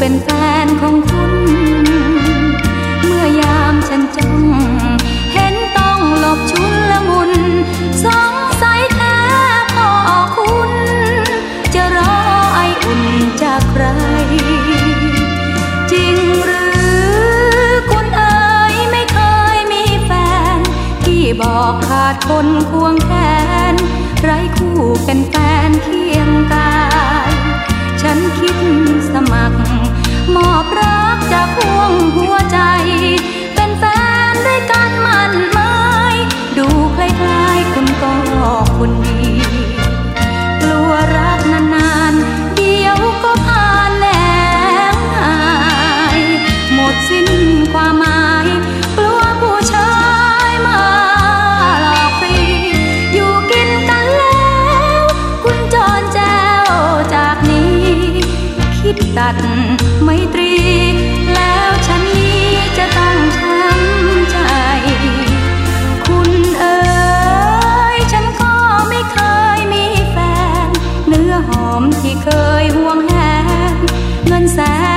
เป็นแฟนของคุณ เมื่อยามฉันจ้องเห็นต้องหลบชุนละมุนสงสัยแท้พ่อคุณ จะรอไออุ่นจากใคร จริงหรือคุณเอ๋ยไม่เคยมีแฟน ที่บอกขาดคนควงแขน ไรคู่เป็นแฟน คิดตัดไมตรีแล้วฉันนี้จะต้องช้ำใจ คุณเอ๋ยฉันก็ไม่เคยมีแฟน เนื้อหอมที่เคยห่วงแหนเงินแสน